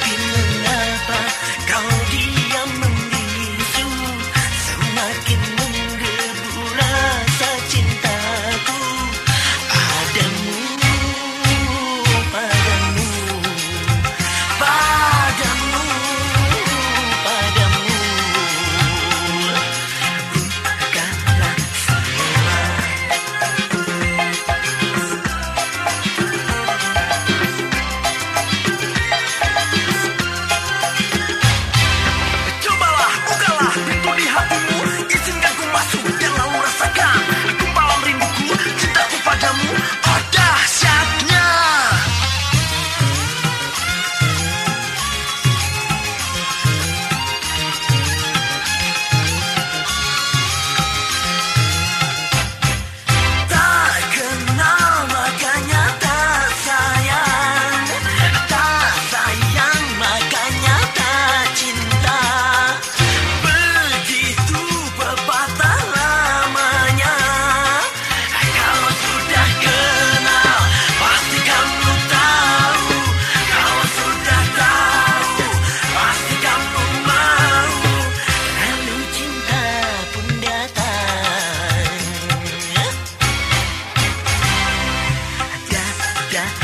I've hot. Yeah.